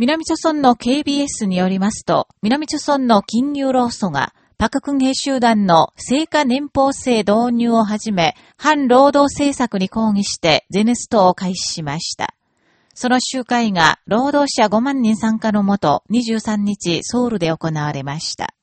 南朝村の KBS によりますと、南朝村の金融労組が、パククンヘ集団の成果年俸制導入をはじめ、反労働政策に抗議してゼネストを開始しました。その集会が労働者5万人参加のもと23日ソウルで行われました。